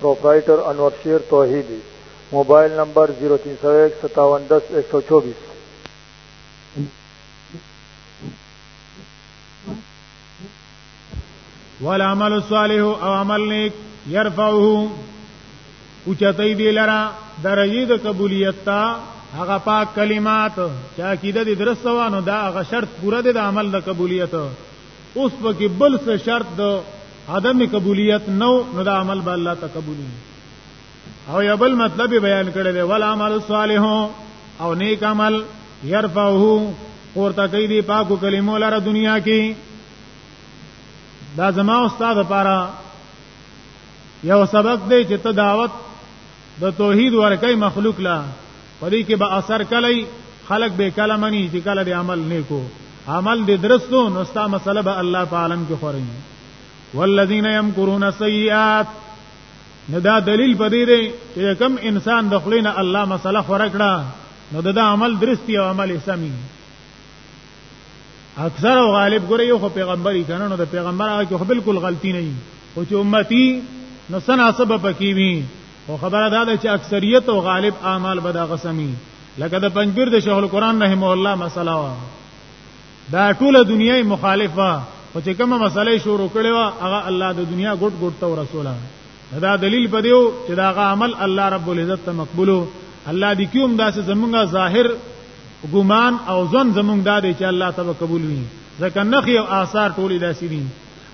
پروپرائیټر انور شیر توحیدی موبایل نمبر 03015710124 والعمل الصالح او عمل نیک يرفعه او چتای دی لرا درجه د قبولیت تا هغه پاک کلمات چې عقیده دې درسوانو دا هغه شرط پوره دي د عمل د قبولیت اوس پکې بل څه شرط د عدم قبولیت نو نو دا عمل به الله تقبلی او یا بل مطلب بیان کړی دی ول عمل صالح او نیک عمل يرفعه ورته کوي دی پاکو کلمو لره دنیا کې دا زما استاد لپاره یو سبق دی چې ته دعوت د توحید ورکه مخلوق لا په دې کې به اثر کلی خلق به کله منی چې کله دې عمل نیکو عمل دې درستو نو ستا مسله به الله په عالم کې خوري والذین یمکرون السیئات نو دا دلیل په دې دی چې کم انسان د خلینو الله مسله خورکړه نو دا عمل درستی او عمل سمي اکثر او غالب ګره یو پیغمبري کنه نو د پیغمبر هغه خو بالکل غلطي نه وي او چې امتی نو سنا سبب پکې وي خو خبره دا ده چې اکثریت او غالب اعمال به دا غسمی لکه د پنځبیر د شیخ القرآن رحم الله مسله وا دا ټوله دنیا مخالفه او چې کومه مسله شروع کړي وا هغه الله د دنیا ګټ ګټ ته رسوله دا دلیل پدیو چې دا هغه عمل الله رب العزت ته مقبولو الله دې کوم داسې زمونږه ظاهر ګمان او ځن زمونږ دا دی چې الله تبارک قبول وي ځکه نخي او آثار ټولې داسې دي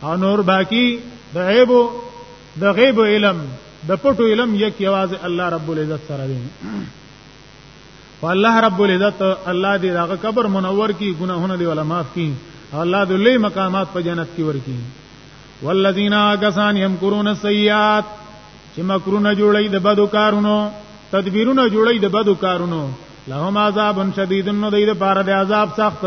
او نور باقی د عیبو د غیب علم د پټو علم یک یواز الله رب العزت سره دی والله رب العزت الله دې داغه قبر منور کی ګناهونه دی ولا معاف کی الله دې لوی مقامات په جنت کې ورکی والذین کسان یمکرون السیئات چې مکرونه جوړي د بدو کارونو تدبیرونه جوړي د بدو کارونو لهم عذاب شدید نو دې د پاره د عذاب سخت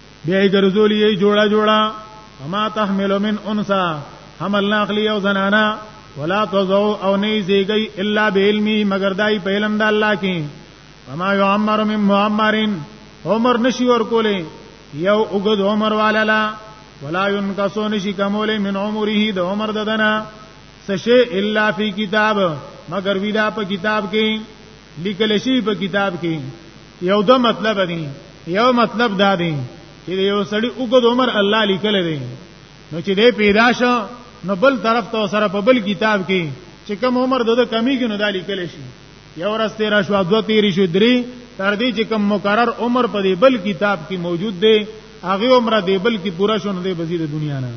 بیا یې ګرځولې یې جوړه جوړه اما تحمل من انثى حمل ناخلی او زنانا ولا تزو او نه زیږي الا بعلمي مگر دای په علم د الله کې وما يعمر من معمرين عمر نشي ور کولې یو وګد عمر والالا ولا ينقص نشي کمولې من عمره د عمر ددنه سشي الا فی کتاب مگر ویدا په کتاب کې لیکل شي په کتاب کې یو د مطلب دی یو مطلب دا دی چې یو سړی وګد عمر الله لیکل دی نو چې دې پیدا شو نو بل طرف ته سره په بل کتاب کې چې کم عمر د کمی کې نو دا لیکل شي یو ورځ تیرا شو دو تیری شو درې تر دې چې کم مقرر عمر په دې بل کتاب کې موجود دی هغه عمر دې بل کې پورا شونه دې بزیر دنیا نه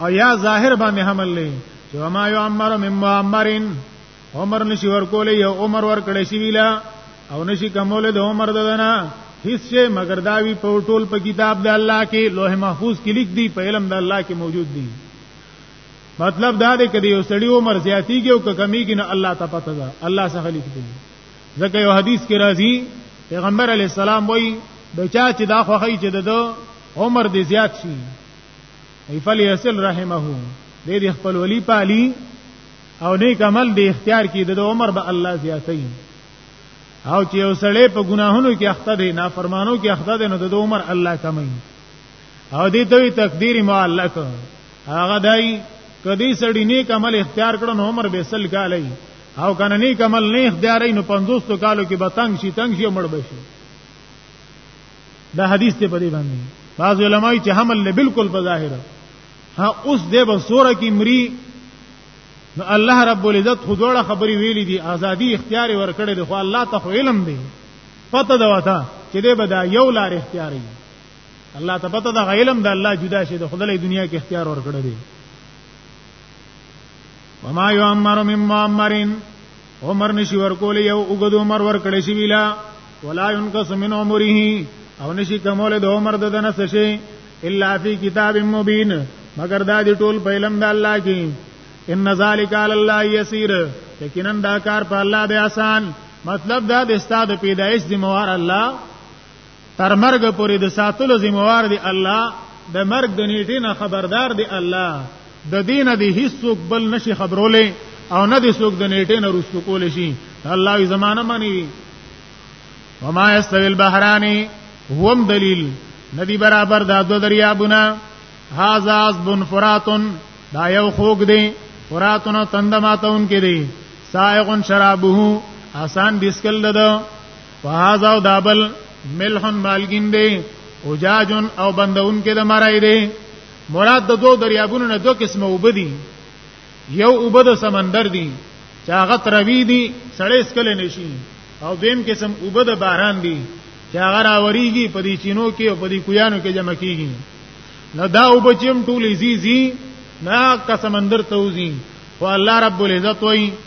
او یا ظاهر باندې حمل لې چې ما یو عمر من معمرین عمر نشي ورکول یو عمر ورکړې شي ویلا او نشي کومول د عمر ددنه هیڅ شي مگر دا وی په ټول په کتاب د الله کې لوح محفوظ کې لیک دی په علم د الله کې موجود دی مطلب دا دی کدی یو سړی عمر زیاتیږي او کمیږي نه الله ته پته ده الله څخه لیک دی ځکه یو حدیث کې راځي پیغمبر علی السلام وایي د چا چې دا خوخی چې د عمر دې زیات شي ای فلیسل رحمه دې دې خپل ولی پالی او نیک عمل دې اختیار کړي د عمر به الله زیاتې او چې یو سړی په ګناهونو کې اخته دی نافرمانو کې اخته دی نو د عمر الله کمي او دې ته تقدیر معلق هغه دای کدی سړی نیک عمل اختیار کړو نو عمر به سل کالای او کنه نیک عمل نه اختیارای نو 500 کالو کې به تنگ شي تنگ شي مړ بشي دا حدیث ته پدې باندې بعض علماء چې حمل له بالکل په ظاهر ها اوس دې به سوره کې مري نو الله رب العزت خو دوړه خبري ویلې دي ازادي اختیار ورکړي دي خو الله ته خو علم دی پته دا وتا چې دې به دا یو لار اختیار دی الله ته پته دا علم د الله جدا شي د خدای دنیا کې اختیار ورکړي دي وما يعمر من معمرين عمر نشي ورکول یو وګد عمر ورکړي شي ویلا ولا ينقص من عمره او نشي کومول د عمر د دنس شي الا فی کتاب مبین مگر دا دی ټول په علم د الله کې ان ذالک علی الله یسیر یقینا دا کار په الله دی آسان مطلب دا د استاد پیدایش ذمہ وار الله تر مرګ پورې د ساتلو ذمہوار دی الله د مرګ د نیټې نه خبردار دی الله د دین د هیڅوک بل نشي خبرولې او نه د څوک د نیټې نه رسو کول شي الله یې زمانہ منی وما یستوی البحران هم دلیل ندی برابر دا دو دریابونه هاذا عذب فراتن دا یو خوګ دی فراتن تندماتون کې دی سائغن شرابه آسان دیسکل ده فهذا او دابل ملحن مالګین دی او جاجن او بندون کې د مرای دی مراد د دوه دریابونو نه دوه قسمه وبدي یو وبد سمندر دی چې هغه تروی دی سړې سکل نشي او دیم قسم وبد باران دی چې هغه راوريږي په دې چینو کې او په دې کویانو کې جمع کیږي نو دا وبچم ټول زیزي نا کا سمندر توزی خو الله رب العزت وایي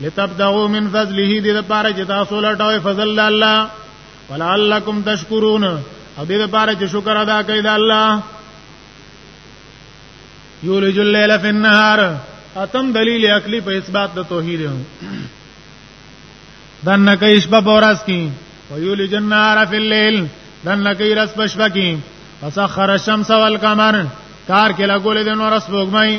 لتبتغوا من فضله دې لپاره چې تاسو لټوي فضل الله ولعلکم تشکرون او دې لپاره چې شکر ادا کړئ د الله یولج الليل فی النهار اتم دلیل عقلی په اثبات د توحید دن کای شپه پورس کی ویولج النهار فی الليل دن کای رس پشپکی وسخر الشمس والقمر کار کې لګولې د نور اس بوګمای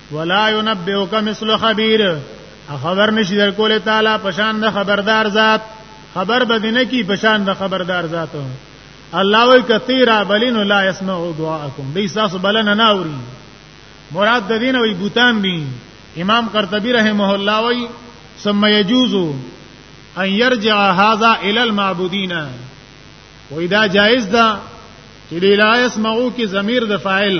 ولا ينبئك مثل خبير خبر نشي در کوله تعالی پشان د خبردار ذات خبر بدینه کی پشان د خبردار ذات الله وی کثیرا بلین لا يسمع دعاءکم دی ساس بلن نه اوري مراد د دین وی بوتان دي امام قرطبی رحمه الله وی ثم يجوز ان يرجع هذا الى المعبودين وإذا جائز ده چې لا يسمعو کې ضمیر د فاعل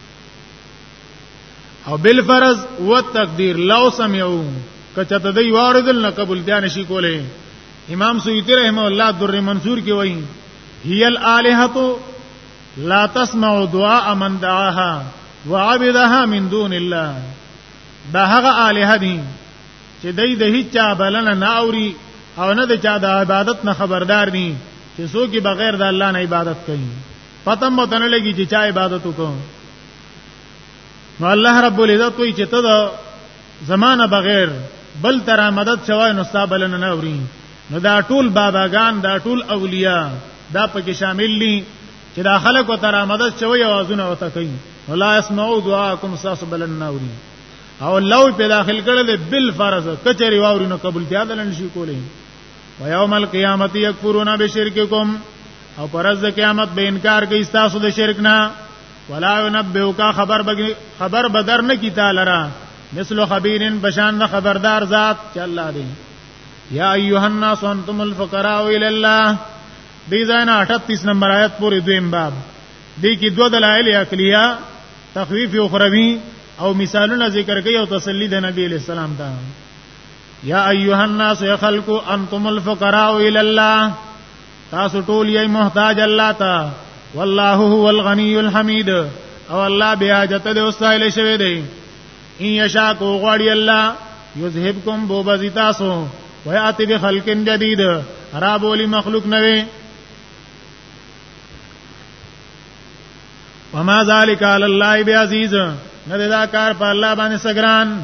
او بل فرض و تقدیر لو سمعو کچته دی واردل نه قبول دی نشي کوله امام سیوطی رحم الله در منصور کې وایي هی الالهه لا تسمع دعاء من دعاها وعبدها من دون الله دا هغه الها دي چې دای د هیڅ چا بلنه نه اوري او نه د چا د عبادت نه خبردار دي چې څوک بغیر د الله نه عبادت کوي پته مو تنه لګی چې چا عبادت وکړو نو الله رب العزت وی چې ته دا زمانہ بغیر بل تر مدد شوای نو صابلن نه اوري نو دا ټول باباګان دا ټول اولیاء دا پکې شامل دي چې دا خلک او تر مدد شوی اوازونه وته کوي ولا اسمعوا دعاءکم صابلن نه اوري او لو په داخل کړل بل فرض کچری واوري نو قبول تیادل نشي کولای و یوم القیامت یکفرون بشرککم او پرز قیامت به انکار کوي تاسو د شرک نه ولا ينبئك خبر بگی خبر بدر نه کی تعالی را مثل خبيرن بشان خبردار ذات چې الله دی یا ایها الناس انتم الفقراء الى الله دې ځاینه 38 نمبر آیت پورې دویم باب دې کې دوه دلایل عقلیه تخویف اخروی او مثالونه ذکر کوي او تسلی د نبی علی السلام ته یا ایها الناس یا خلق انتم الفقراء الى الله تاسو ټول یې محتاج الله ته والله هو الغنی الحمید او الله بیا جته د وسایل شوی دی ان یشا کو غړی الله یذهبکم بو بزی تاسو ویاتی بخلق جدید را بولی مخلوق نوی وما ذالک علی الله بعزیز نه دا کار په الله باندې سګران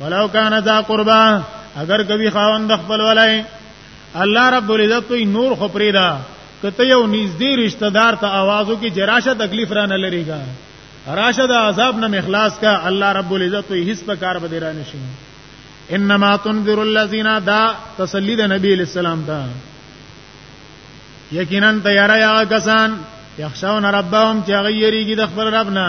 ولو کان ذا قربا اگر کوي خاوند خپل ولای الله رب العزت نور خو پریدا کته یو نږدې رشتہ دار ته आवाजو کې جراشه تکلیف را نه لريګا راشه د عذاب نه مخلاص کا الله رب العزت هیڅ په کار به را نشي انما تنذر الذين دا تسلی د نبی اسلام ته یقینا تیار یا کسان یخشون ربهم چې غیریږي د خپل رب نه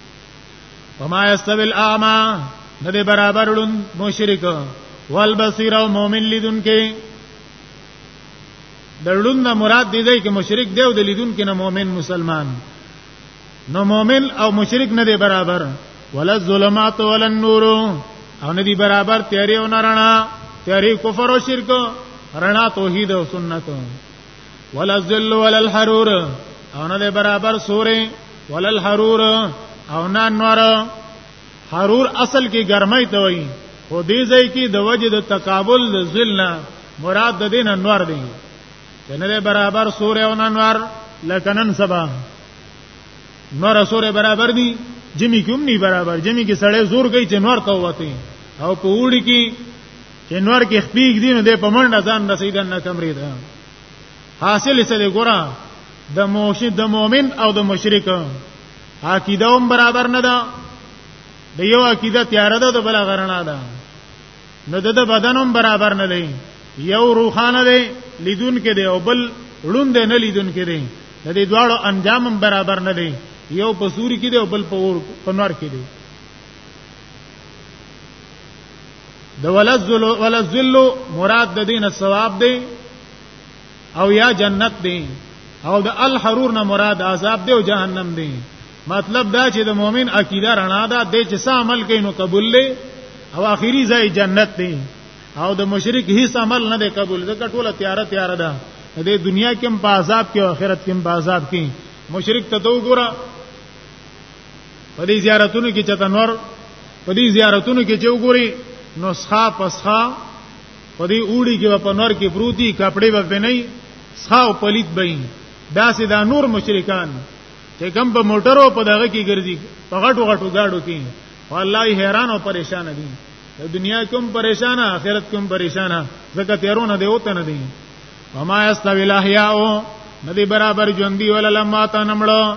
وما يستوي الاعمى ندی برابر لون مشرک والبصير او مؤمن لیدون کې د لون نه مراد دی ځای کې مشرک دی او د لیدون کې نه مؤمن مسلمان نو مؤمن او مشرک نه دی برابر ولا الظلمات ولا النور او نه دی برابر تیاری او نارنا تیاری کفر او شرک رڼا توحید او سنت ولا ذل ولا الحرور او نه برابر سورې ولا الحرور او نه نور حرور اصل کې ګرمۍ ته وایي خو دې ځای کې د وجه د تقابل د ذل نه مراد د دین انوار دی کنه برابر سورې او انوار لکنن سبا نور سورې برابر دي جمی کوم نی برابر جمی کې سړی زور کوي چې نور ته وته او په وړي کې چې نور کې خپېګ دین دې په منډه ځان رسیدل نه کمرې ده حاصل څه دی ګورا د موشد د مؤمن او د مشرک عقیده هم برابر نه ده د یو عقیده تیار ده د بل غرنا ده نو د بدن هم برابر نه دی یو روحانه دی لیدون کې دی او بل ړوند نه لیدون کې دی د دې دواړو انجام هم برابر نه دی یو په سوري کې دی او بل په اور په نور کې دی د ولذل ولذل مراد د دینه ثواب دی او یا جنت دی او د الحرور نه مراد عذاب دی او جهنم دی مطلب دا چې د مؤمن عقیده رڼا ده د چې عمل کوي نو قبول لې او اخیری ځای جنت دی او د مشرک هیڅ عمل نه دی قبول ځکه ټوله تیار تیار ده د دنیا کې هم په عذاب کې او آخرت کې هم په عذاب کې مشرک ته تو ګوره په دې زیارتونو کې چې تنور په دې زیارتونو کې چې وګوري نسخه پسخه په دې اوړي کې په نور کې پروتي کپڑے به پني سخه او پلیت بین دا سي دا نور مشرکان چې کم په موټرو په دغه کې ګرځي په غټو غټو گاډو کې والله حیران او پریشان دي دنیا کوم پریشان آخرت کوم پریشان زکه تیرونه دی اوته نه دي وما استوی الاحیاء ندی برابر ژوندۍ ولله ماته نمړو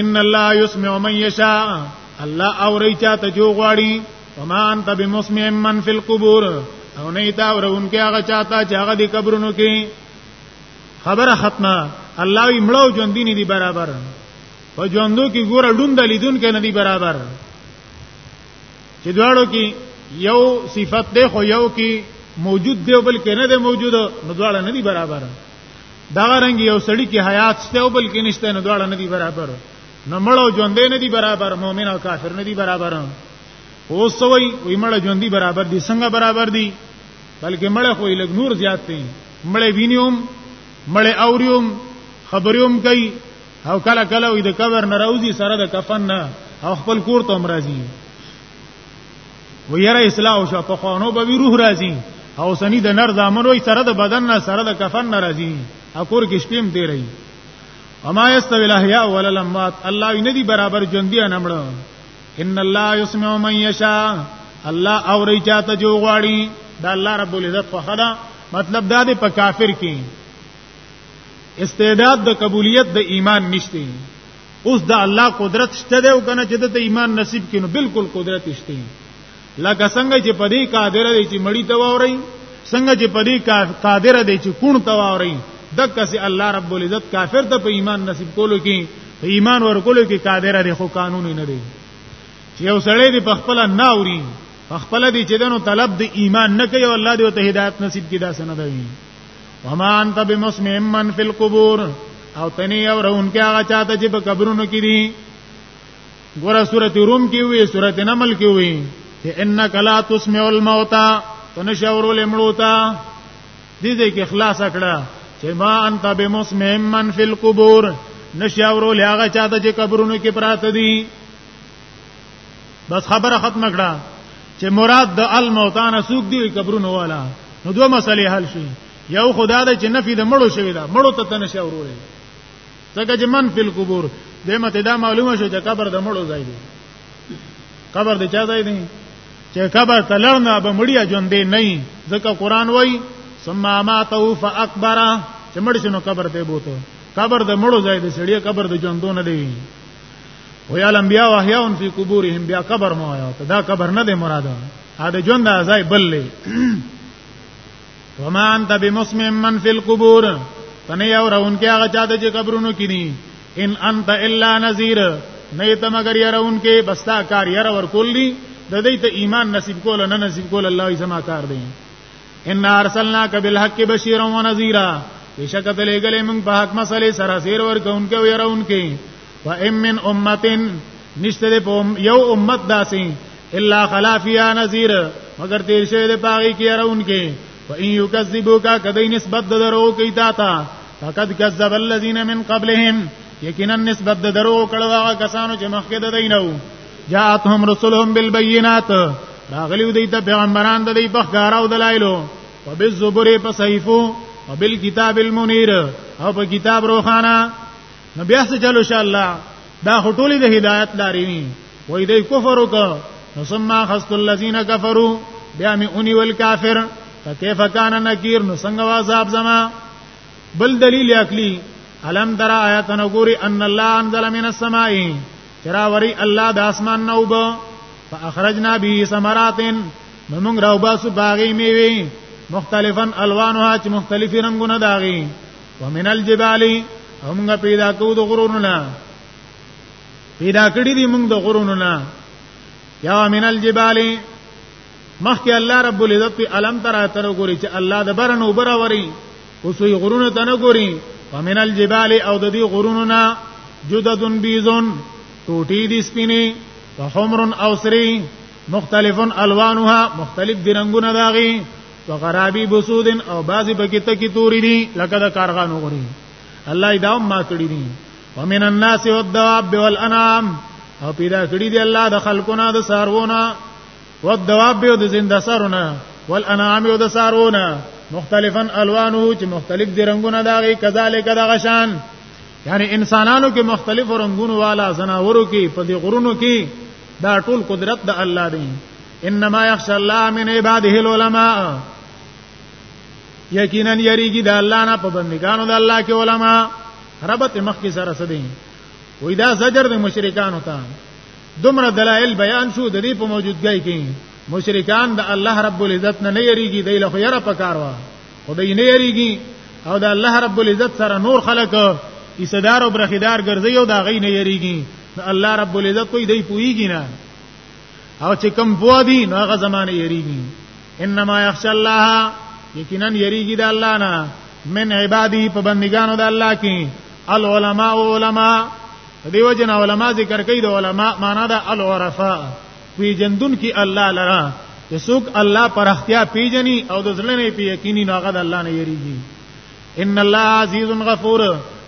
ان الله يسمع من يشاء الله اوري چا ته جو غواړي وما انت بمسمع من في القبور او نه تا ورونکي هغه چاته چې هغه د قبرونو کې خبره ختمه الله یې مړو ژوند دي نه دي برابر په ژوندو کې ګور ډوند لیدون کې نه دي برابر چې دواړو کې یو صفت ده خو یو کې موجود دی بل کې نه ده موجود نو دواړه نه دي برابر دا رنګ یو سړی کې حیات شته او بل کې نشته نو دواړه ندي برابر نو مړو ژوندې ندي برابر مؤمن او کافر ندي برابر او سوي وي مړ ژوندۍ برابر دي څنګه برابر دي بلکې مړ خو یې لګ نور زیات دي مړ وینیوم مړ اوریوم خبریوم کوي او کله کله وي د کبر ناروزي سره د کفن نه او خپل کور ته مرضی و یره اصلاح شو په خوانو به روح راځي او سنی د نر دامن وي سره د بدن نه سره د کفن نه راځي اکور کې شپیم دی رہی اما یستوی الاحیاء وللموات الله نه دی برابر ژوند دی نه مړ ان الله یسمع من یشاء الله اوري چاته جو غواړي دا الله رب العزت خو خدا مطلب دا دی په کافر کې استعداد د قبولیت د ایمان نشته اوس د الله قدرت شته دی او کنه چې د ایمان نصیب کینو بالکل قدرت شته لکه څنګه چې پدې قادر دی چې مړی ته ووري څنګه چې پدې قادر دی چې کون ته ووري دکه سي الله رب العزت کافر ته په ایمان نصیب کولو کې په ایمان ورکولو کې قادر دی خو قانون نه دی چې یو سړی دی په خپل نه اوري په خپل دی چې دنو طلب د ایمان نه کوي او الله دې ته هدایت نصیب کړي دا سند دی وما انت بمسمع من فی القبور او تنی او رون کې هغه چاته چې په قبرونو کې دي ګوره سورته روم کې وي سورته نمل کې وي چې انک لا تسمع الموتى تنشور لمړوتا دې دې کې اخلاص کړه چې ما انت بمسمع من فی القبور نشاور لهغه چاته چې قبرونو کې پراته دي بس خبره ختم کړه چې مراد د الموتان سوق دی قبرونو والا نو دوه مسلې حل شي یو خدا د چې نفي د مړو شوی دا مړو ته تنشه وروړي ځکه چې من فل قبور د مته دا معلومه شو چې قبر د مړو ځای دی قبر د چا ځای دی چې قبر ته لړنه به مړیا ژوند دی نه ځکه قران وای ثم ماتو فاکبر چې مړ شنو قبر ته بوته قبر د مړو ځای دی سړی قبر د ژوندونه دی ویل انبیاء احیاء فی قبورهم بیا قبر مو آیا ته دا قبر نه دی مراد ا د ژوند ازای بللې وما انت بمسمع من فی القبور تنه یو راون کې هغه چاته چې قبرونو کې دي ان انت الا نذیر نه ته مگر يرون کې بستا کار ير ور کول دي د دې ته ایمان نصیب کول نه نصیب کول الله یې سما کار دی ان ارسلناک بالحق بشیرا ونذیرا بشکته لګلې موږ په حق مسلې سره سیر ور کونکو يرون کې وان من امه نشته په یو امت داسې الا خلافیا نذیر مگر تیر شوی د پاغي کې راون کې و ان یکذبوک کدی نسبت د درو کې تا تا فقد کذب الذین من قبلهم یقینا نسبت د درو کړه هغه کسانو چې مخکې د دینو جاءتهم رسلهم بالبينات راغلیو دی ته پیغمبران د دې بخګاراو دلایلو وبالزبر په صحیفو وبالکتاب المنیر او په کتاب روخانه نو بیا څه چلو ان شاء الله دا هټولې د هدایت لارې ني وای دې کفر وکړه نو ثم خست الذين كفروا بیا می اونی ول کافر فكيف كان نكير نو څنګه عذاب زما بل دلیل عقلی علم در آیات نګوري ان الله انزل من السماء چرا وری الله د اسمان نو وب فاخرجنا به ثمرات نو موږ راو باسو باغی میوي مختلفن الوانها چې مختلفي رنگونه داغي ومن الجبال همغه پیدا کو د غرونو نه پیدا کړی دي موږ د غرونو نه یا من الجبال مخکې الله رب العزت په علم تر اتر ګوري چې الله د برن او بروري اوسوی غرونو ته نه ګوري ومن الجبال او د دې غرونو نه جددن بیزون ټوټي دي سپینه وحمر او سری مختلف الوانها مختلف درنګونه داغي وغرابی بسودن او بعضی پکې تکي توري دي لکه د کارغانو غوري الله دا ما کړی دي ومن الناس والدواب والانعام او پیدا کړی دي الله د خلقونه د سارونه والدواب او د زنده سارونه والانعام او د سارونه مختلفا الوانه چې مختلف دي رنگونه داغي کذالک دغه شان یعنی انسانانو کې مختلف رنگونو والا زناورو کې په دې غرونو کې دا ټول قدرت د الله دی انما يخشى الله من عباده العلماء یقینا یریږي د الله نه په بندګانو د الله کې علما ربط مخ کې سره سدي وې دا زجر د مشرکانو ته دومره دلایل بیان شو د دې په موجودګۍ کې مشرکان د الله رب العزت نه نه یریږي د له یره پکار وا خدای نه یریږي او د الله رب العزت سره نور خلق ایصدار او برخیدار ګرځي او دا غي نه یریږي الله رب العزت کوئی دی پویږي نه او چې کم بو دي نو هغه زمانه یریږي انما یخشى الله یقینا یریږي د الله نه من عبادی په بندګانو د الله کې العلماء علماء دیو جن علماء ذکر کوي د علماء معنا د العرفاء وی جندون کې الله لرا چې څوک الله پر اختیا پیجني او د ځلې نه پی یقیني ناغه د الله نه یریږي ان الله عزیز غفور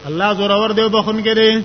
الله زورور دی بخون کې دی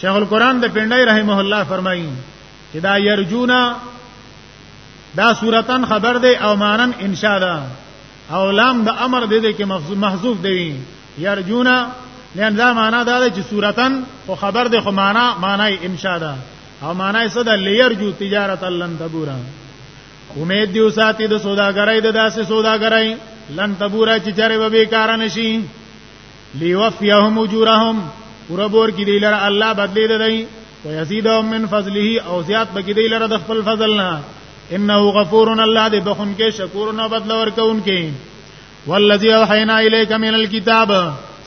شیخ القران د پندای رحمه الله فرمایي چې دا يرجونا دا صورتن خبر دی او مانن انشاء ده او لام د امر دی دی کې محذوف دی يرجونا لئن دا معنا دا چې صورتن خو خبر دی خو معنا معنی انشاء ده او معنی څه ده ليرجو تجارت لن تبورا امید دیو ساتي د سوداګرۍ د داسې سوداګرۍ لن تبورا چې چرې به بیکار نشي لیوفیهم اجورهم وربور کې دی لره الله بدلی دی ويزيدهم من فضله او زیات بګی دی لره د خپل فضل نه انه غفور الله دې بخون کې شکور نه بدل ورکون کې والذي اوحينا اليك من الكتاب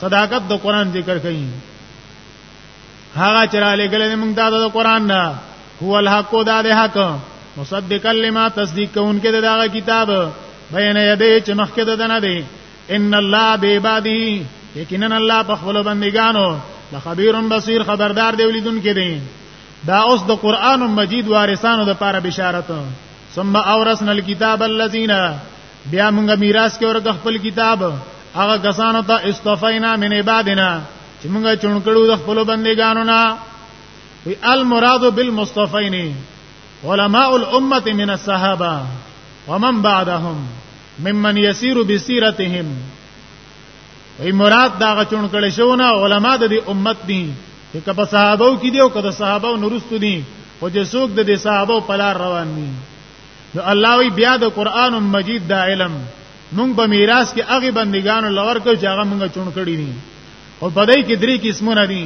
صداقت د قران ذکر کړي هغه چراله ګلې موږ دا د قران نه هو الحق دا د حق مصدقا لما تصدیق کوونکې دغه کتاب بین یده چې مخکې ده نه دی ان الله بعبادی یقینا الله په خپل بندګانو لخبیر بصیر خبردار دی ولیدون کې دی دا اوس د قران مجید وارثانو د پاره بشارت ثم اورثنا الكتاب الذين بیا موږ میراث کې ورته خپل کتاب هغه کسانو ته استفینا من عبادنا چې موږ چون کړو د خپل بندګانو نه وی المراد بالمصطفین علماء الامه من الصحابه ومن بعدهم ممن يسير بسيرتهم ای مراد دا غچون کړي شونه علما د دې امت دي چې کله صحابه کې دي او کله صحابه نورستو دي او چې څوک د دې صحابه په لار روان دي نو الله وی بیا د قران مجید دا علم مونږ په میراث کې هغه بندگانو لور کو چې هغه مونږ چون کړی دي او په دې کې درې قسمونه دي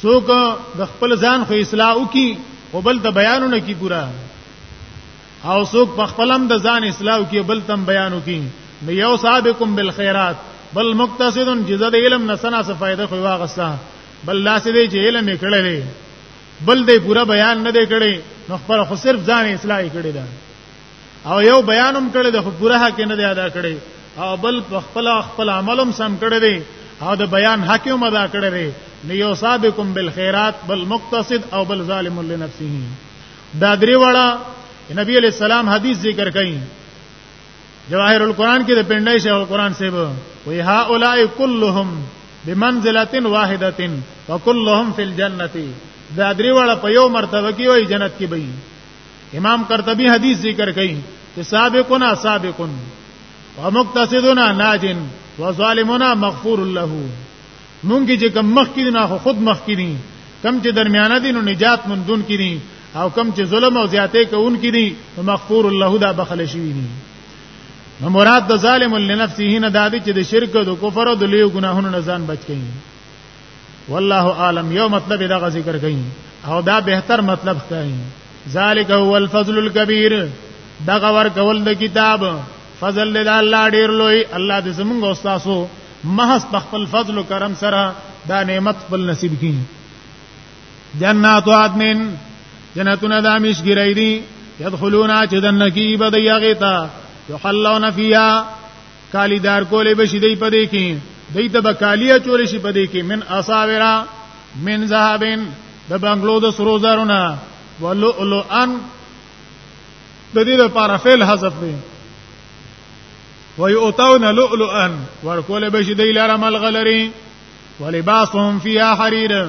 څوک د خپل ځان خو اصلاح وکي او بل ته بیانونه کی پورا او څوک په خپلم د ځان اصلاح وکي بل تم بیان وکي نو یو سابقکم بالخيرات بل مقتصد جزد علم نسنا څه فائدہ خو واغستا بل لاس دې چې علم کړلې بل دې پورا بیان نه دې کړي نو خپل خو صرف ځان اصلاح کړي دا او یو بیان هم کړی د پوره حق نه دی ادا کړی او بل خپل خپل عملم سم کړی دی او د بیان حق هم ادا کړی دی نه یو سابقکم بالخيرات بل مقتصد او بل ظالم لنفسه دا درې وړه نبی علیہ السلام حدیث ذکر کړي جواهر القرآن کې د پندای شیخ القرآن سیب وی ها اولای کلهم بمنزله واحده وکلهم فی الجنه دا درې وړه په یو مرتبه کې وای جنت کې به امام قرطبي حدیث ذکر کړي چې سابقنا سابقن ومقتصدنا ناجن وظالمنا مغفور له مونږ چې کم مخ کې نه خود مخ کې دي کم چې درمیانه دي نو نجات مندون کې دي او کم چې ظلم او زیاتې کوون کې دي مغفور له دا بخل شي دي نو مراد د ظالم لنفسه نه دادی چې د شرک او د کفر او د لیو ګناهونو نه ځان بچ کړي والله عالم یو مطلب دا ذکر کین او دا بهتر مطلب ښکاري ذالک هو الفضل الكبير دا غور کول د کتاب فضل د الله ډیر لوی الله دې زمونږ استادو محض په خپل فضل او کرم سره دا نعمت خپل نصیب کړي جنات عدن جنتنا دا مشګری دي يدخلون چې دنکی بدیغه تا یحلون فیها کالی دار کولې بشي دی پدې کې دی ته بکالیا چولې شي پدې کې من اصابرا من ذهبن د بنگلو د سرو زرونه ولؤلؤ ان د دې لپاره فعل حذف دی ويؤتون لؤلؤا ورکول بشي دی لاره ملغلري ولباسهم فيها حرير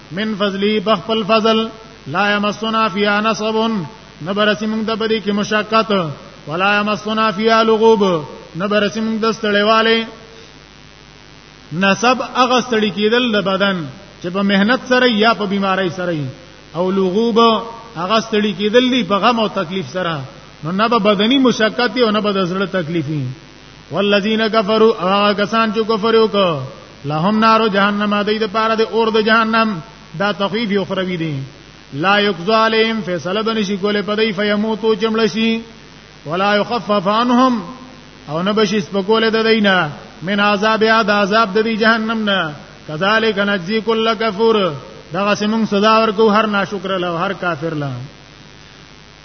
من فضلی بخپل فضل لا یمسنا فی نصب نبرسی موږ د بری کې مشقت ولا یمسنا فی لغوب نبرسی موږ د ستړیواله نسب هغه ستړي کېدل د بدن چې په مهنت سره یا په بیماری سره او لغوب هغه ستړي کېدل دي په غم او تکلیف سره نو نه به بدني مشقت او نه به د زړه تکلیفي والذین کفروا هغه کسان چې کفر وکړ لهم نار جهنم دای د پاره د اور د جهنم دا تخفیف یو خروی دي لا یقضى عليهم فیصله بنشي کوله پدای فیموتو چمړ شي ولا يخفف عنهم او نه بشي سپکول د دینه من عذاب یا د عذاب د جهنم نه کذالک نجزی کل کفور دغه سیمون سزا ورکو هر ناشکر له هر کافر له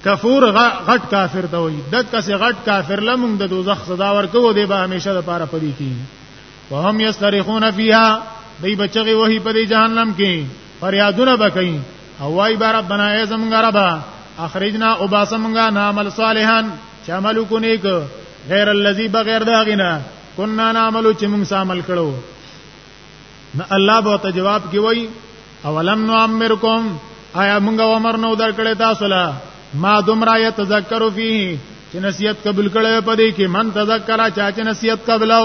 کفور غټ کافر ته وي د کسې غټ کافر لمون د دوزخ صدا ورکو دی به همیشه د پاره پدې کی وهم یستریخون فیها دی بچغي وਹੀ پدې جهنم کې فریادونه بکئ او وای بار ربنا ای زمونږ ربا اخرجنا او باسمونږه نعمل صالحا چې عمل کو نیک غیر الذی بغیر دا غنا کنا نعمل چې مونږ عمل کړو نو الله به ته جواب کی وای اولم نو امرکم آیا موږ عمر نو درکړی تاسو لا ما دمرا یتذکر فیه چې نصیحت قبول کړي په دې کې من تذکر چا چې نصیحت قبلو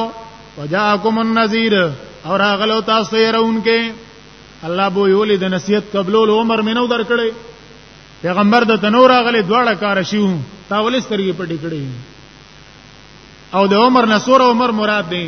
وجاءکم النذیر اور اغلو تاسو یې راونکې الله بو یو لید نصیحت قبلول عمر مینو درکړي پیغمبر د تنور اغلې دواړه کار شیو تا ولې سترګې پټې کړې او د عمر نسور عمر مراد دی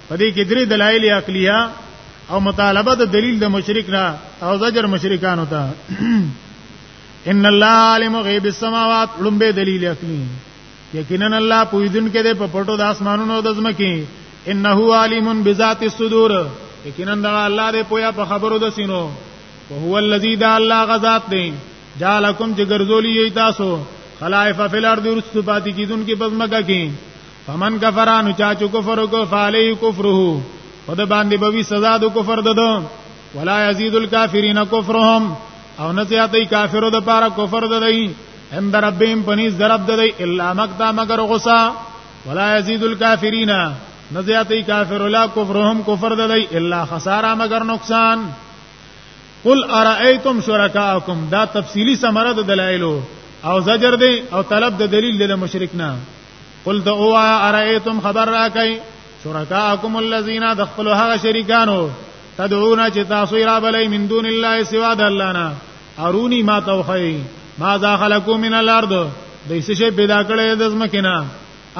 په دې کې درې دلایل عقلیه او مطالبه د دلیل د مشرک نه او زجر مشرکانو ته ان الله عالم غیب السماوات لومبه دلیل عقلی یقینا الله پویدن کې ده په پټو د اسمانونو او د زمکه انه عالم بذات الصدور یقینا دا الله دې پویا په خبرو د سینو او هو الذی دا الله غذات دی جالکم چې ګرځولی یی تاسو خلائف فی الارض ورستو پاتې کیدون کې پزماګه کې فمن کفر نو چا چې کفر وکړ فعلی کفره په د باندې به وی سزا د کفر دده ولا یزيد الکافرین کفرهم او نه زیاتې کافرو د پاره کفر ددی عند ربهم پنیز درب ددی الا مقتا مگر غصا ولا یزيد الکافرین نه زیاتې کافر لا کفرهم کفر ددی الا خسارا مگر نقصان قل ارائیتم شرکاءکم دا تفصیلی سمره د دلایلو او زجر دی او طلب د دلیل د مشرک نه قل تو اوایا ارایتم خبر را کئ شرکاکم الذین دخلوا هغه شریکانو تدعون چې تاسو را بلې من دون الله سوا د الله نه ارونی ما توخی ما ذا خلقو من الارض د څه شي پیدا کړې د زمکینا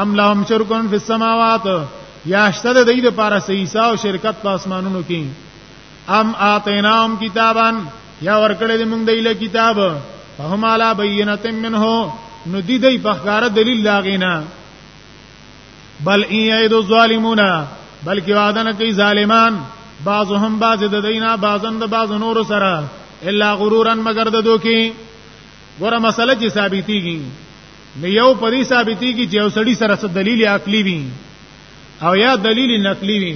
ام لهم شرکون فی السماوات یا شته د دې لپاره سیسا او شرکت په اسمانونو کې ام اتینام کتابن یا ورکړې دې مونږ دایله کتاب فهم علی بینه منه نو دې دې په ښکار دلیل لاغینا بل ایید الظالمون بلکې وعده نه کوي ظالمان بعضهم بعض د دینا بعضن د بعض نور سره الا غرورا مگر د دوکي ګوره مسله چې ثابتېږي نو یو پرې ثابتېږي چې یو سړی سره څه دلیل عقلی وي او یا دلیل نقلی وي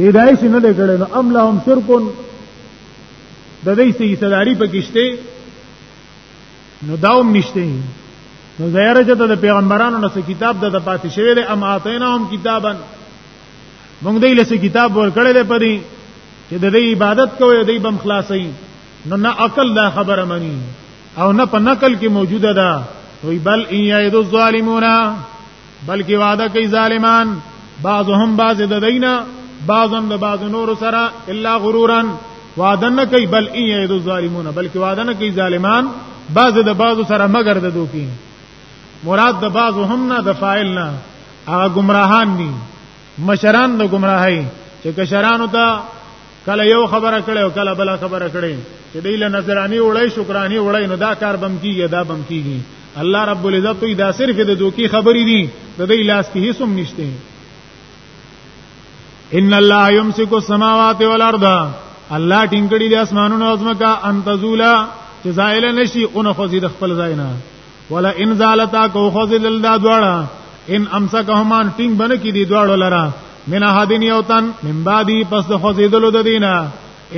هدایت نه لګړې نو ام لهم شرکون د دې سي صداري پکشته نو داوم نشته نو زیاره چې د پیغمبرانو نو کتاب د پاتې شوی دی ام اتیناهم کتابا موږ دې له کتاب ورکړې ده پدې چې د دې عبادت کوي دې بم خلاصي نو نه عقل دا خبره مني او نه په نقل کې موجوده ده وی بل ان یعد الظالمون بلکې وعده کوي ظالمان بعضهم بعض د دینه بعضن د بعض نور سره الا غرورا وعده نه کوي بل ان یعد الظالمون بلکې وعده نه کوي ظالمان بعض د بعض سره مگر د دوکین مراد د بعض هم نه د فاعل نه هغه گمراهان دي مشران د گمراهي چې کشرانو ته کله یو خبره کړي او کله بل خبره کړي چې دی له نظرانی وړي شکرانی وړي نو دا کار بم کیږي دا بم کیږي الله رب العزت دا صرف د دوکي خبرې دي د دې لاس کې هیڅ هم نشته ان الله يمسك السماوات والارض الله ټینګړي د اسمانونو او زمکا ان تزولا چې زائل نشي اون خو زید خپل ځای نه ولا ان زالتا کو خذل الله دواړه ان امسکهما ټینګ بنه کې دي دواړو لرا من احدن یوتن من بعدی پس د خذیدلو د دینه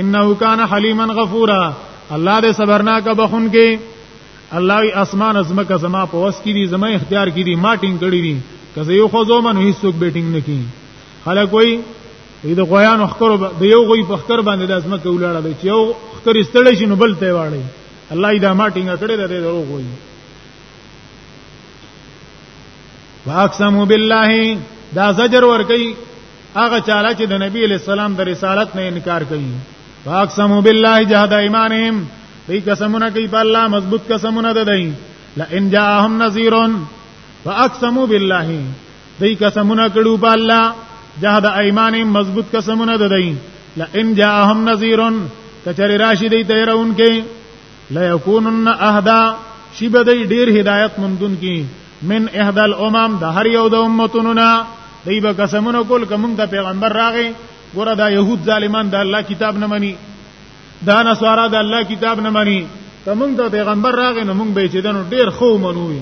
انه کان حلیما غفورا الله دې صبرناک بخون کې الله ای اسمان ازمکه زما په وس کې دي زما اختیار کې دي ما ټینګ کړی دي که زه یو خو زومن هیڅ څوک بیټینګ نه کی خلک وای د غویان خکر د یو غوی په خکر باندې د ازمکه ولاړه دی چې یو خکر استړی شي نو بل ته واړی الله دا ما ټینګه کړې ده دروغ وایي واقسموا بالله دا زجر ور کوي هغه چاله چې د نبی علی السلام د رسالت نه انکار کوي واقسموا بالله جهاد ایمانهم دې قسمونه کوي په الله مضبوط قسمونه ده دی لئن جاءهم نذير فاقسموا بالله دوی قسمونه کړو په الله جهاد ايمان مضبوط قسمونه ده دي لئن جاءهم نذير کچری راشي دی تیرون کې لا يكونن اهدا شی به دی ډیر هدایت مندون کې من احدى الامم د هر یو د امتونو نه دی به قسمونه کول کوم د پیغمبر راغی ګوره دا يهود ظالمان د الله کتاب نه مني دا نصارا د الله کتاب نه مني کوم د پیغمبر راغی نو موږ به چې دنو ډیر خو منوي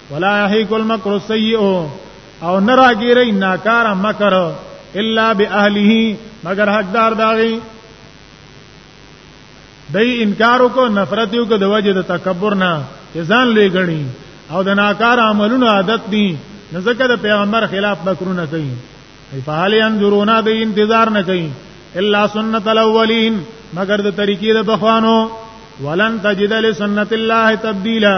ولا يحيق المكر السيء او نراګيري ناکار مکر الا باهله مگر حقدار داغي دای انکارو کو نفرت یو کو د وجه د تکبر نه ځان لوی غني او د ناکار عملونو عادت دي نزدکه د پیغمبر خلاف مکرونه کوي فعال انظرونا د انتظار نه کوي الا سنت الاولین مگر د طریقې د بخوانو ولن تجد لسنت الله تبدیلا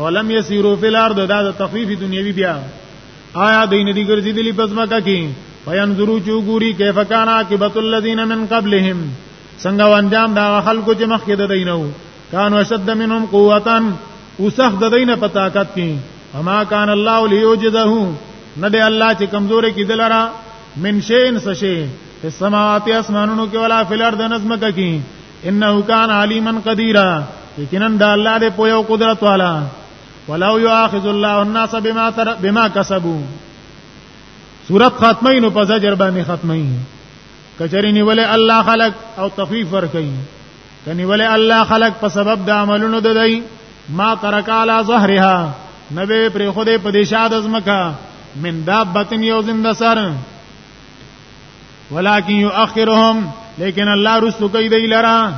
اولم یسیرو فی الارض دا د تخفیف دنیوی بیا آیا دین دی ګرځیدلی پس مکه کې فینظرو چو ګوري کیف کان عاقبت الذین من قبلهم څنګه وانجام دا خلکو چې مخکې د دینو کان وشد منهم قوتا وسخ د دینه په طاقت کې اما کان الله لیوجده نه دی الله چې کمزوري کې دلرا من شین سشی په سماوات اسمانونو کې ولا فلر د نظم کې انه کان علیما قدیرا یقینا د الله دې په یو قدرت والا ولو یاخذ الله الناس بما تر... بما کسبوا سورۃ ختمه نو په زجر باندې ختمه کچری نیولې الله خلق او تخفیف ور کوي کني ولې الله خلق په سبب د عملونو د دی ما ترک علی ظهرها نبی پر خو دې په دې شاد ازمکا من دابتن یو زنده سر ولكن يؤخرهم لیکن الله رسو کوي دی لرا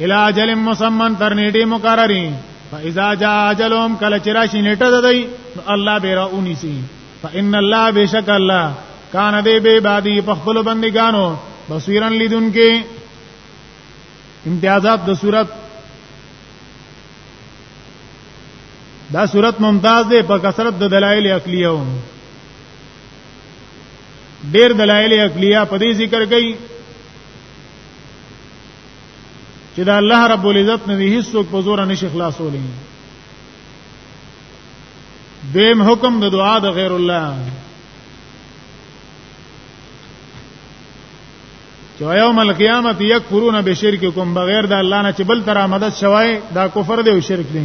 الى اجل مسمن تر نیټه مقرری فاذا جاء اجلهم کله چې راشي نیټه ده دی الله به راونی سي فان الله بشک الله کان دی به بادی په خپل بندګانو بصیرن لیدون کې امتیازات د صورت دا صورت ممتاز دی په کثرت د دلایل عقلیه ډیر دلایل عقلیه په دې ذکر کوي چې دا الله رب العزت نه هیڅوک په زور نه شي خلاصولې دیم حکم د دعا د غیر الله چې یوم القیامت یکفرون بشرککم بغیر د الله نه چې بل تر مدد شوای دا کفر دی او شرک دی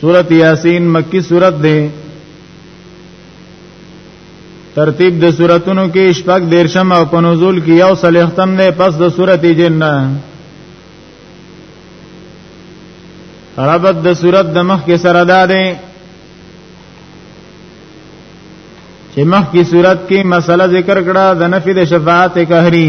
سورت یاسین مکی سورت دی ترتیب د سوراتونو کې شپږ دیرشم او په نزول کې یو صلیختم نه پس د سورت جن ربط د سورت د مخ کې سره ده ده چې مخ کې سورت کې مسله ذکر کړه د نفي د شفاعت قهري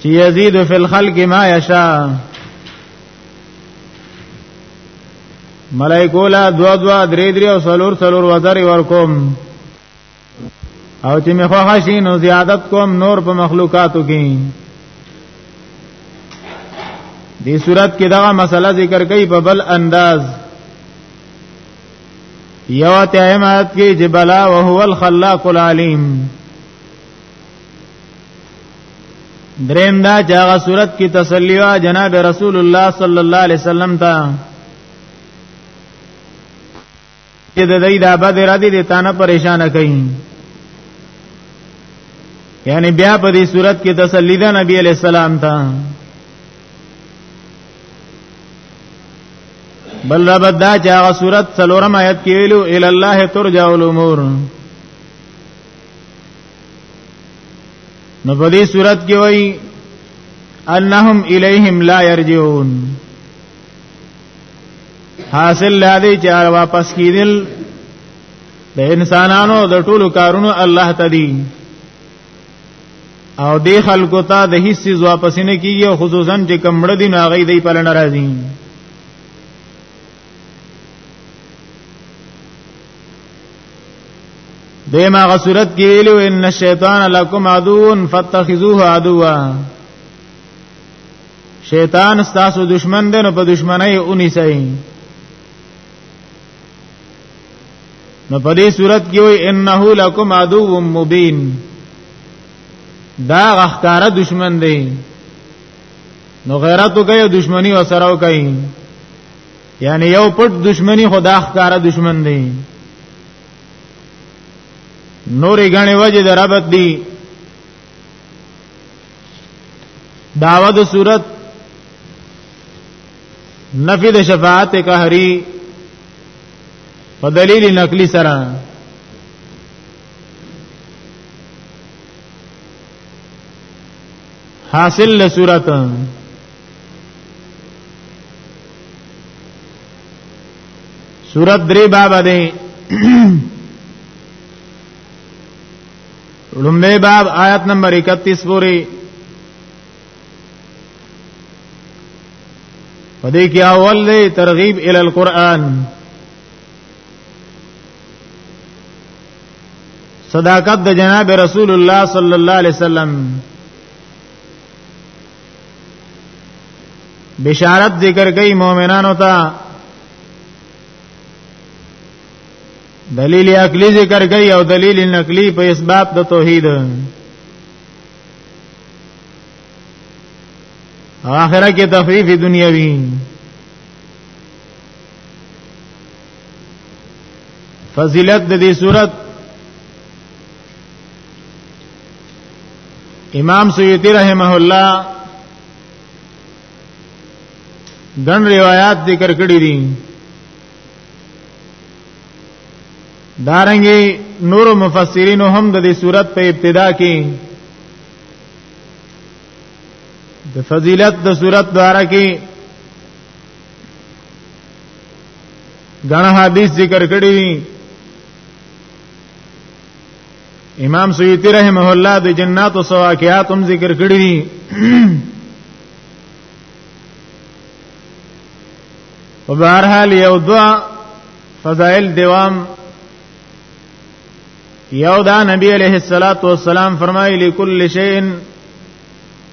چې یزيد فی الخلق ما یشا ملائکو لا دوا دوا درې درې او سلور سلور وزر ورکوم او چې مې خوښ شي نو زیادت کوم نور په مخلوقاتو کې دې صورت کې دا مسله ذکر کړي په بل انداز یو ته ایمات کې جبلا او هو الخلاق العلیم دریم دا چې هغه صورت کې تسلی وا جناب رسول الله صلی الله علیه وسلم ته چې د دې د بد را دي د تانه پریشان کړي یعنی بیا په دې صورت کې تسلی ده نبی علیہ السلام ته بل رب دا چې هغه صورت څلورم آیت کې ویلو ال الله ترجع الامور نو په دې صورت کې وایي انهم الیهم لا یرجعون حاصل لدی چې واپس کیدل د انسانانو د ټولو کارونو الله ته دی او دی خلکو ته د هیڅ څه واپس نه کیږي خصوصا چې کمړه دي ناغې دی په لنډ راځي دیمه غصورت کې ویلو ان الشیطان لکم عدو فاتخذوه عدوا شیطان ستاسو دشمن دی نو په دشمنی اونی سي نو په دې صورت کې وي انه لکم عدو مبین دا غخکاره دشمن دی نو غیرت کوي دشمنی وسره کوي یعنی یو پټ دشمنی خدا ښکارا دشمن دی نورې غنې وجه د ربط دی داوا د صورت نفی د شفاعت قهری په دلیل نقلی سره حاصل له صورت سورت درې باب دی لومبه باب آیت نمبر 31 پوری پدې کې اول دی ترغیب ال القرآن صداقت د جناب رسول الله صلی الله علیه وسلم بشارت ذکر کوي مؤمنانو ته دلیل عقلی ذکر کوي او دلیل نقلی په اسباب د توحید اخره کې تخفیف دنیوي فضیلت د دې صورت امام سیوطی رحمه الله ګڼ روایت ذکر کړی دي دارنګي نور مفسرین هم د دې صورت په ابتدا کې د فضیلت د صورت دواره کې غنا حدیث ذکر کړی دي امام سیوطی رحمه الله د جنات او سواکیات هم ذکر کړی دي په بهر حال یو دوا فضائل دوام یو دا نبی علیہ الصلات والسلام فرمایي لكل شیء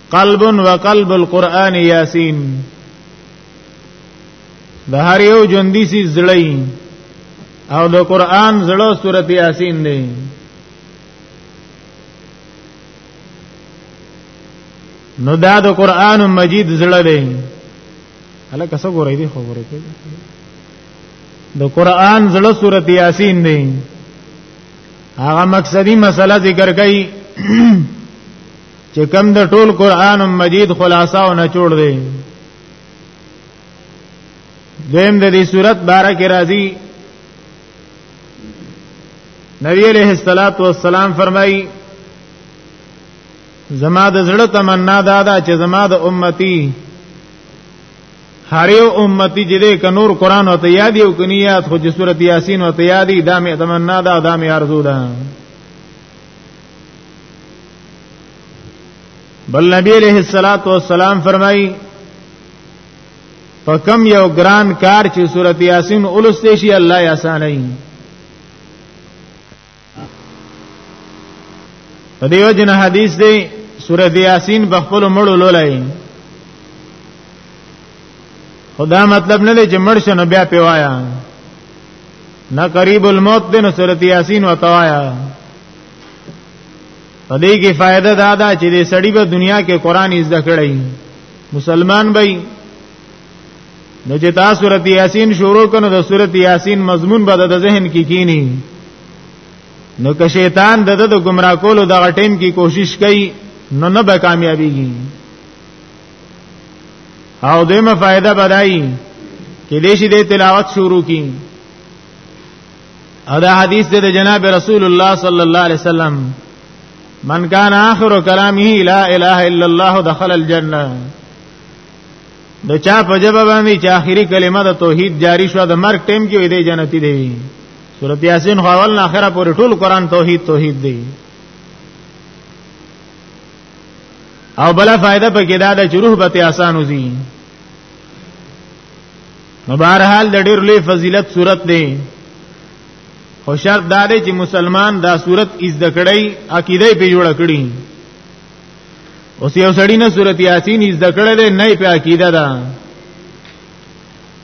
قلب وقلب القرآن یاسین د هر یو ژوندۍ سي زړی او د قران زړه سورته یاسین دی نو دا د قران مجید زړه دی هله کسه ګورې دی خو ګورې کوي د قران زړه سورته یاسین دی هغه مقصدی مسله ذکر کړي چې کم د ټول قران مجید خلاصہ او نچوړ دی دیم د دې صورت باره کې راځي نبی علیہ الصلات والسلام فرمایي زما د زړه تمنا دا ده چې زما د امتی هر یو امتی چې دې ک نور قران او ته یاد یو کني یاد خو چې سورۃ یاسین او ته یادې دا مې تمنا ده دا مې ارزو ده بل نبی علیہ الصلات والسلام فرمایي په کم یو ګران کار چې سورته یاسین اولسته شي الله یې آسانای په دیو جن حدیث دی سورته یاسین په خپل مړو لولای خدا مطلب نه دی چې مړ شنو بیا پیوایا نه قریب الموت دی نو سورته یاسین وتایا په دې کې فائدہ دا ده چې د سړی په دنیا کې قران زده کړی مسلمان به نو چې تاسو سورۃ یاسین شروع کړو د سورۃ یاسین مضمون به د ذهن کې کینی نو که شیطان د د گمراه کولو د غټیم کې کوشش کوي نو نه به کامیابیږي او دیمه فائدہ بدایي کې دې شي د تلاوت شروع کړي او دا حدیث دی د جناب رسول الله صلی الله علیه وسلم من کان اخر کلامه لا اله الا الله دخل الجنه د چا په جواب باندې چې اخري کلمه د توحید جاری شو د مرګ ټیم کې وي دی جنتی دی سورۃ یاسین خو اول نه اخره پورې ټول قران توحید توحید دی او بل فائدہ پکې دا د چروه به آسان وزي نو بهرحال د ډیر لوی فضیلت صورت دی خو شرط دا دی چې مسلمان دا صورت از د کړی عقیده په جوړ کړی اوس یو سړی نه صورت یاسین از د کړی دی نه په عقیده ده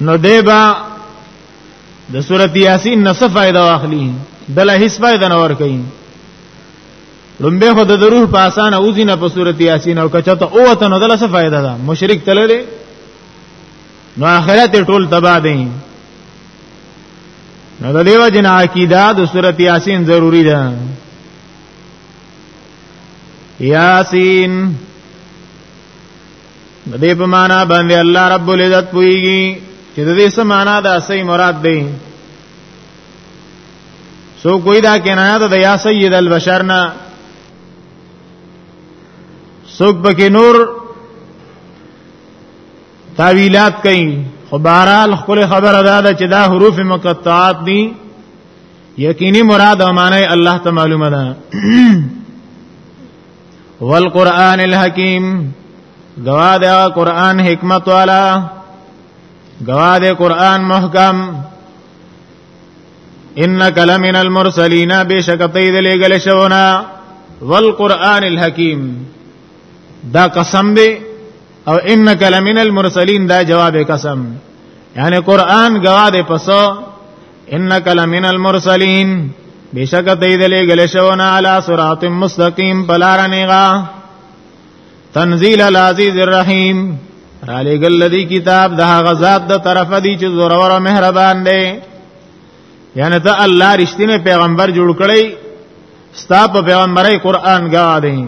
نو دی با د صورت یاسین نه څه فائدہ واخلي دله هیڅ فائدہ نه ور کوي لومبه خو د روح په اسانه اوزینه په صورت یاسین او کچته او ته نو دله څه فائدہ ده مشرک تللی نو آخرت ټول تبا دی نو د دیو جن عقیده د سورته یاسین ضروری ده یاسین د دې په معنا باندې الله رب العزت پويږي چې د دې سمانا د اصلي مراد دی سو کوئی دا کنایه ده یا سید البشر نه سوک پکې نور تاویلات کوي خو بهرحال خپل خبره ده دا چې دا حروف مقطعات دي یقیني مراد او معنی الله ته معلومه ده والقران الحکیم گواه ده قران حکمت والا گواه ده قران محکم انک لمن المرسلین بشکتی دلی گل شونا والقران الحکیم دا قسم دی او انک لمن المرسلین دا جواب قسم یعنی قران گواه ده پسو انک لمن المرسلین بشک ته دې لګل شو نه علی صراط مستقیم بلارنیغا تنزیل العزیز الرحیم را لګل لدی کتاب ده غزاد د طرف دی چې زور ور مهربان دی یعنی ته الله رښتینه پیغمبر جوړ کړی ستا په پیغمبري قران غا دی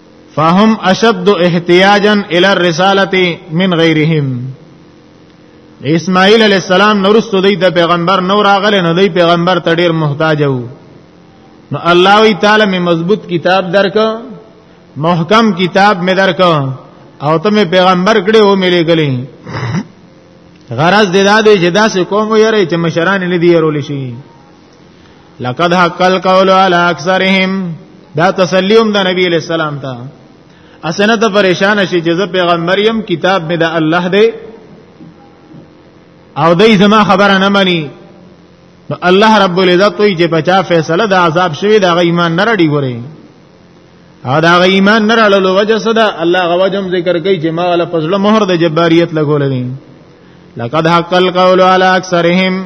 فهم اشد احتیاجا الى الرساله من غیرهم اسماعیل علی السلام نورستو دی د پیغمبر نور اغل نه دی پیغمبر ته ډیر محتاج وو نو الله وی تعالی می مضبوط کتاب درک محکم کتاب می درک او ته می پیغمبر کړي و ملي غلي غرض د دادې چې داسې قوم یې چې مشران نه دی رول شي لقد حق القول على اکثرهم دا تسلیم د نبی علیہ السلام ته اسنه ته پریشان شي چې زه پیغمبر يم کتاب مې د الله دی او دای زما خبره نه مانی نو الله رب العزت وی چې بچا فیصله د عذاب شوی دا غی ایمان نه رډی ګوري او دا غی ایمان نه رړلو وجه صدا الله غوجم ذکر کوي چې ما ولا فضل مہر د جباریت لګول دي لقد حق القول على اکثرهم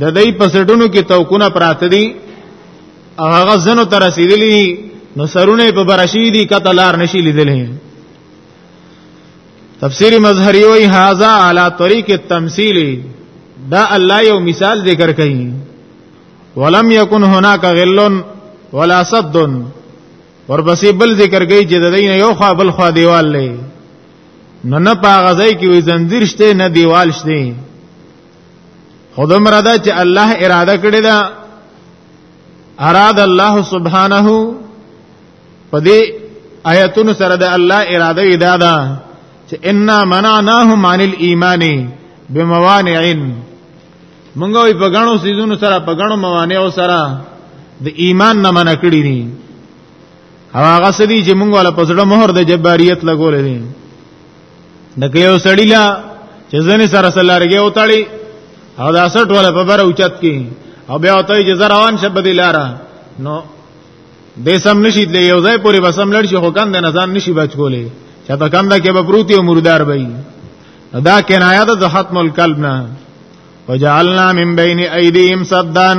د دې په سټونو کې توکونه پراته دي او هغه زنو تر رسیدلی نو سرونه په برشی دي کته لار نشي لیدلې تفسیر مظهری وی هاذا علی طریق التمثیل دا الله یو مثال ذکر کړي ولم یکن هناک غلن ولا صد ورپسې بل ذکر کوي چې د دین یو خوا بل خوا دیوال لې نه نه پاغځای کې وي زنجیر شته نه دیوال شته خدوم را ده چې الله اراده کړې ده اراد الله سبحانه په دې آیتونو سره د الله اراده یې دا ده چې ان منعناهم عن الايمان بموانع مونږ وي په غنو سيزونو سره په غنو موانع سره د ایمان نه منع کړی دي هغه سدي چې مونږ ولا پسړه مہر د جباریت لګولې دي نو یو سړی لا چې ځنې سره سلارګي اوتړي او دا سټ ولا په بره اوچت کی او بیا وته چې زه روان شم بدی لاره نو دې سم نشي دې یو ځای پورې بسم لړ شي هو کند نه ځان نشي بچ کولې چې ته کند کې به پروتي او مردار وي دا کنایه ده ختم القلب نه وجعلنا من بین ایدیهم صدان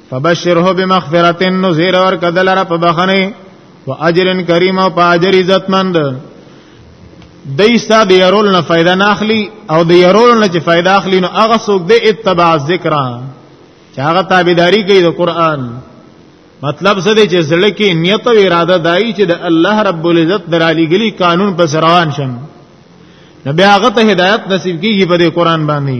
فبشره بمغفرة نذير ور کدل را په بخنه و اجر کریم او په اجر عزتمند دای ستا د يرول نه फायदा نه اخلي او د يرول نه چې फायदा اخلي نو هغه څوک د اتباع ذکر چې هغه تابعداري کوي د قران مطلب څه دی چې زړه کې نیت او اراده دای چې د الله رب العزت درالي ګلی قانون پر روان شم نو بیا هغه ته هدایت نصیب کیږي په قرآن باندې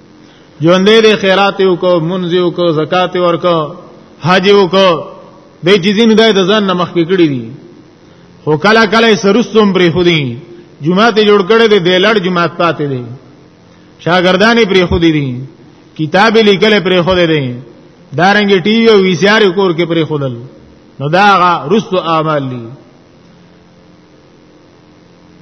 ژوندې دې خیرات یو کو منځ یو کو زکات ورکو حج یو کو دې چیزینو دای د ځان نه مخکې کړی دي خو کله کله سرستم پرې خودي جمعه ته جوړ کړي دې د لړ جمعه پاتې دي شاګردانې پرې خودي دي کتاب لیکل پرې خودي دي دارنګ ټي وي او وی سي ار کور کې پرې خودل نو دا رستو اعمال دي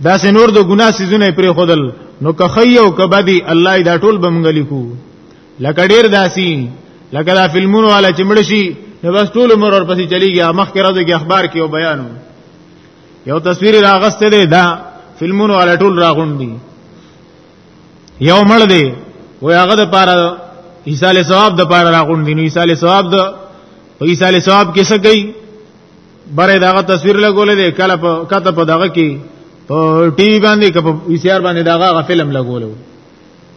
دا سه نور د ګناه سيزونه پرې خودل نو که خيو کبدي الله دا ټول بمنګلی کو لکه ډیر داسي لکه دا فلمونو والا چمړ شي نو بس ټول عمر ور پسې چلیږي مخ کې راځي کې اخبار کې او بیانو یو تصویر راغسته دی دا فلمونو والا ټول راغونډي یو مړ دی و هغه د پاره عیسی علی ثواب د پاره راغونډي نو عیسی علی ثواب د عیسی علی ثواب کې څه کوي بره داغه تصویر لګولې دی کله په کته په دغه کې په ټي وي باندې کپ وی سي ار باندې داغه فلم لګولو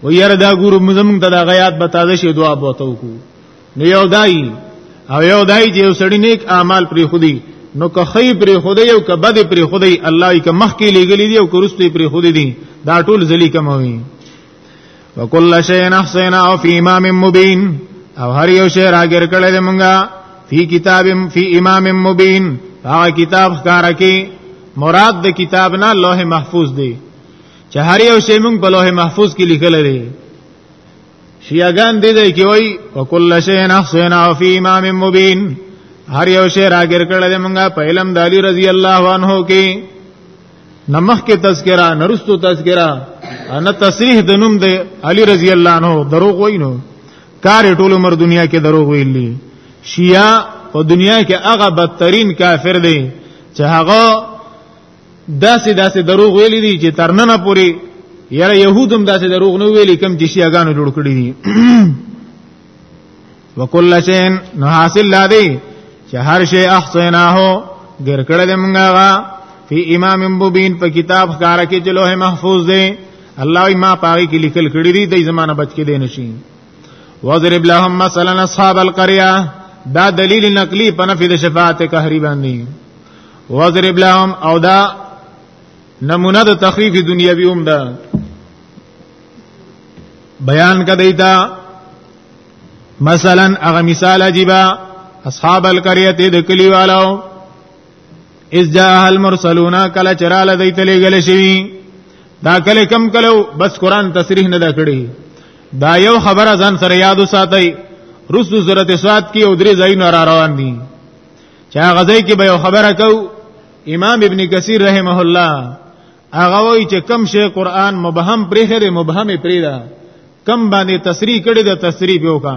و یاره دا ګورو مزمن ته دغه یاد به تازه شي دعا به تو کو نو یو دای او یو دای چې یو سړی نیک اعمال پری خودي نو که خی پری خودي او که بد پری خودي الله یې که مخ کې لګلې دی او که رستې پری خودي دی دا ټول ذلی کموي وکل شیء احسینا فی امام مبین او هر یو شی راګر کړی دی مونږه فی کتاب فی امام مبین هغه کتاب ښکارا کی مراد د کتاب نه لوح محفوظ دی چې هر یو شی مونږ په لوح محفوظ کې لیکل دی شیعاګان دې دی کې وای وکل شیء احسینا فی امام مبین هر یو شی راګر کړی دی مونږه په علم د علی رضی الله عنه کې نمخ کې تذکرہ نرستو تذکرہ ان تصریح د نوم د علی رضی الله عنه دروغ وینو کار ټول عمر دنیا کې دروغ ویلی شیعه په دنیا کې هغه بدترین کافر دی چې هغه داسې داسې دروغ ویلي دي چې ترننه پوری یاره يهودم داسې دروغ نه ویلي کم چې شیعاګانو جوړ کړی دي وکل شین نو حاصل لدی چې هر شی احسناه ګر کړل موږ فی امام مبین په کتاب ښکار کې چې لوح محفوظ دی الله ما پاغي کې لیکل کړی دی د زمانہ بچ کې دی نشي وضرب لهم مثلا اصحاب القريه دا دلیل نقلی په نفي د شفاعت قهري باندې وضرب لهم او دا نمونه د تخفیف دنیوی هم ده بیان کدی دا مثلا هغه مثال عجیبا اصحاب القريه د کلیوالو اذ جاء المرسلون کله چراله دی تلې غل شي دا کله کم کلو بس قران تصریح نه دا کړی دا یو خبره ځان سره یادو ساتي رسو سورته سواد کې او درې ځای نه را روان دي چا غزې کې به یو خبره کو امام ابن کثیر رحمه الله هغه وایي چې کم شی قران مبهم پرې خره مبهم پرې ده کم باندې تصریح کړي ده تصریح به وکا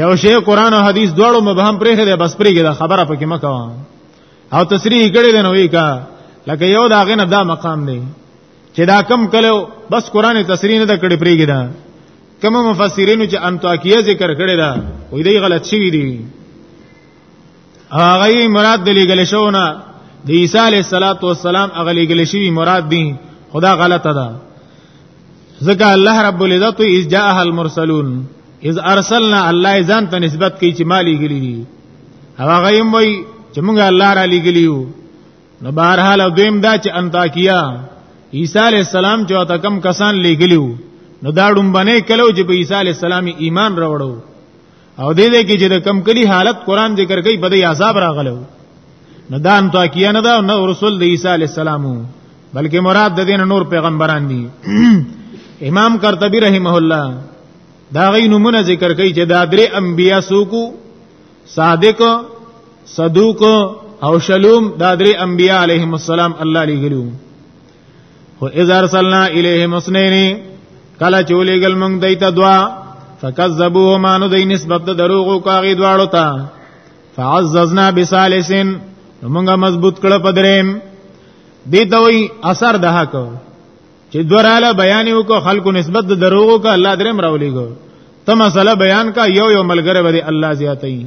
یو شی قران او حدیث دواړو مبهم پرې خره بس پرې ده خبره پکې مکو او تصریح کړي ده نو وی کا لکه یو دا غنه دا مقام دی چې دا کم کلو بس قران تصریح نه کړي پرې ده کوم مفسرینو چې انتاکیه ذکر کړي ده وې دی غلط شوی دی هغه مراد د لګل شونه د عیسی علیه الصلاۃ والسلام هغه لګل شوی مراد دی خدا غلطه ده ځکه الله رب العزت اذ جاءها المرسلون اذ ارسلنا الله ځان ته نسبت کوي چې مالی غلی دي هغه یې وای چې موږ الله را لګلیو نو بهرحال دویم دا چې انتاکیا عیسی علی السلام چې تا کم کسان لګلیو نو دا ډومبنه کلو چې په عیسی علی السلام ایمان راوړو او دې دې کې چې د کم کلی حالت قران ذکر کوي په دې عذاب راغلو نه دان تو کیا نه دا نه رسول د عیسی علی السلام بلکې مراد د دین نور پیغمبران دي امام قرطبی رحمه الله دا غي نمونه ذکر کوي چې دا درې انبیا سوکو صادق صدوق او شلوم دا درې انبیا علیهم السلام الله لګلو خو اذا ارسلنا الیهم اثنین کله چې ولېګل موږ دایته دوا فکذبوهما نو دای نسبت د دروغو کاغی دواړو ته فعززنا بثالثین نو موږ مضبوط کړه پدریم دې ته وی اثر ده حق چې دوراله بیان یو کو خلکو نسبت د دروغو کا الله درم راولېګو ته مسله بیان کا یو یو ملګری به الله زیاتې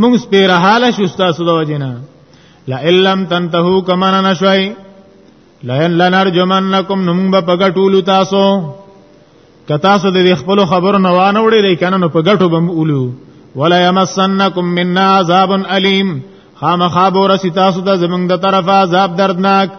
موږ سپیره حاله شو تاسو د وجنه لا الم تنتهو کما نشوي لا لنرجمنکم نم بغټول تاسو که تاسو د خپل خبرو نه وانه وړي لای کنه نو په غټو بم اولو ولا يمسنکم منا عذاب الیم خامخابو رسی تاسو د زمنګ د طرفه عذاب دردناک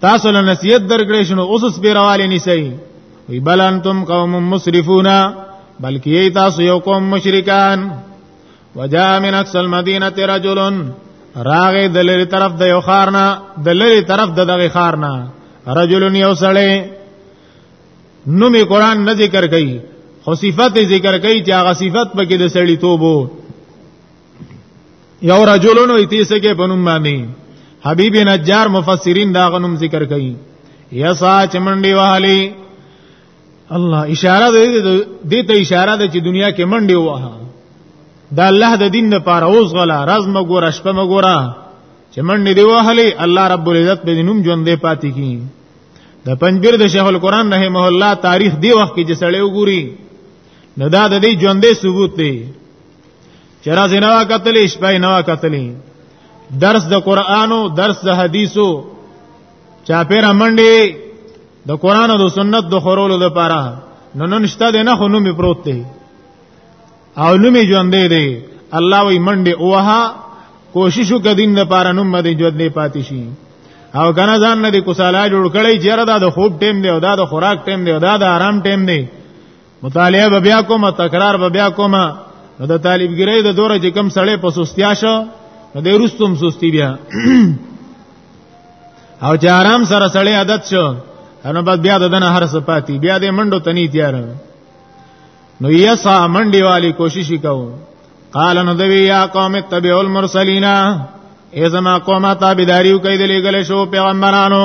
تاسو له نصیحت درکړې شنو اوس سپیرواله نسی وی بل انتم قوم مسرفون بلکې ای تاسو یو قوم مشرکان وجاء من اقصى المدينه رجل راغه د لری طرف د یو خارنا د لری طرف د دغه خارنا رجل یو سړی نو می قران نه ذکر کوي خو صفات ذکر کوي چې هغه صفات پکې د سړی توبو یو رجلون وی تیسه کې پنوم باندې حبیب نجار مفسرین دا غنوم ذکر کوي یسا چمنډي والی الله اشاره دې ته اشاره ده چې دنیا کې منډي وه دا الله د دین لپاره اوس غلا راز مګور شپه مګورا چې منډي دی وهلي الله رب العزت به نوم ژوندې پاتې کی د پنځبیر د شیخ القرآن رحمه الله تاریخ دی وخت کې چې سړی وګوري نو دا د دې ژوندې ثبوت دی چرا زنا قتلې شپه نه قتلې درس د قرانو درس د حدیثو چا پیر منډي د قران او د سنت د خورولو لپاره نو نن شته د نه خونو می پروت دی او نومي ژوندې دی الله وی منډي اوها کوشش وکدین د پاره نوم باندې ژوندې پاتې شي او کنه ځان نه دی کوساله جوړ کړی چیرې دا د خوب ټیم دی او دا د خوراک ټیم دی او دا د آرام ټیم دی مطالعه به بیا کومه تکرار به بیا کومه نو د طالبګری د دوره چې کم سړی په سستیا شو نو د رستم سستی بیا او چې آرام سره سړی عادت شو نو بس بیا د دنه هر صفاتی بیا د منډو تنی تیار نو یې سا منډي والی کوشش وکاو قال نو دوی یا قوم تبع المرسلین ای زما قومه تابعداریو کوي د لګل شو پیغمبرانو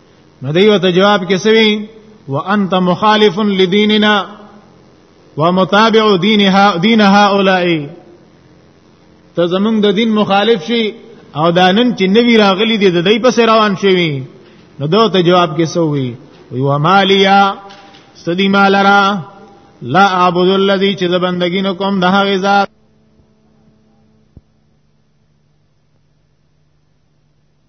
نو دیو ته جواب کې سوي وانت مخالف لديننا ومتابع دينها دين هؤلاء ته زمونږ د دین مخالف شي او دا نن چې نوی راغلی دی د دې پس روان شوی نو دوی ته جواب کې سووي وی و مالیا سدی مالرا لا اعبد الذی چې بندګی نه کوم د هغه ذات